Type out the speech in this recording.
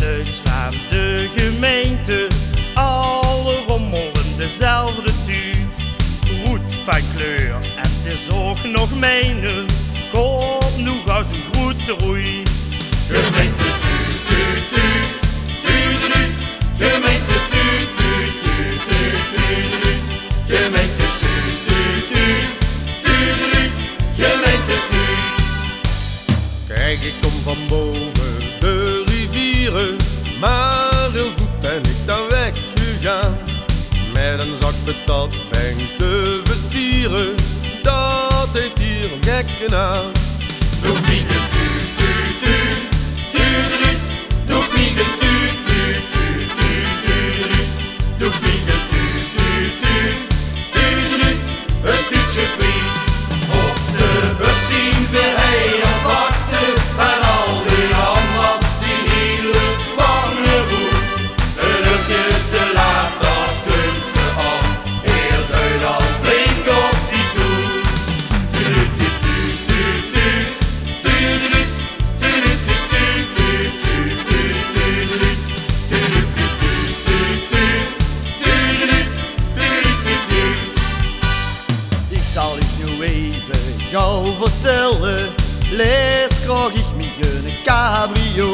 neus van de gemeente. Alle rommelen dezelfde tuur. Roet van kleur, en het is ook nog mijne. Kom nu gauw rivieren, maar heel voet ben ik dan weggegaan. Met een zak patat ben te versieren, dat heeft hier een gekke naam. Doe niet een tuut, tuut, tuut, tuut, Doe niet een tuut, tuut, tuut, tuut, tuut, Doe niet een tuut, tuut, tuut, tuut, Het tuutje vliegt zal het nu even jou vertellen. Lees graag ik me een cabrio.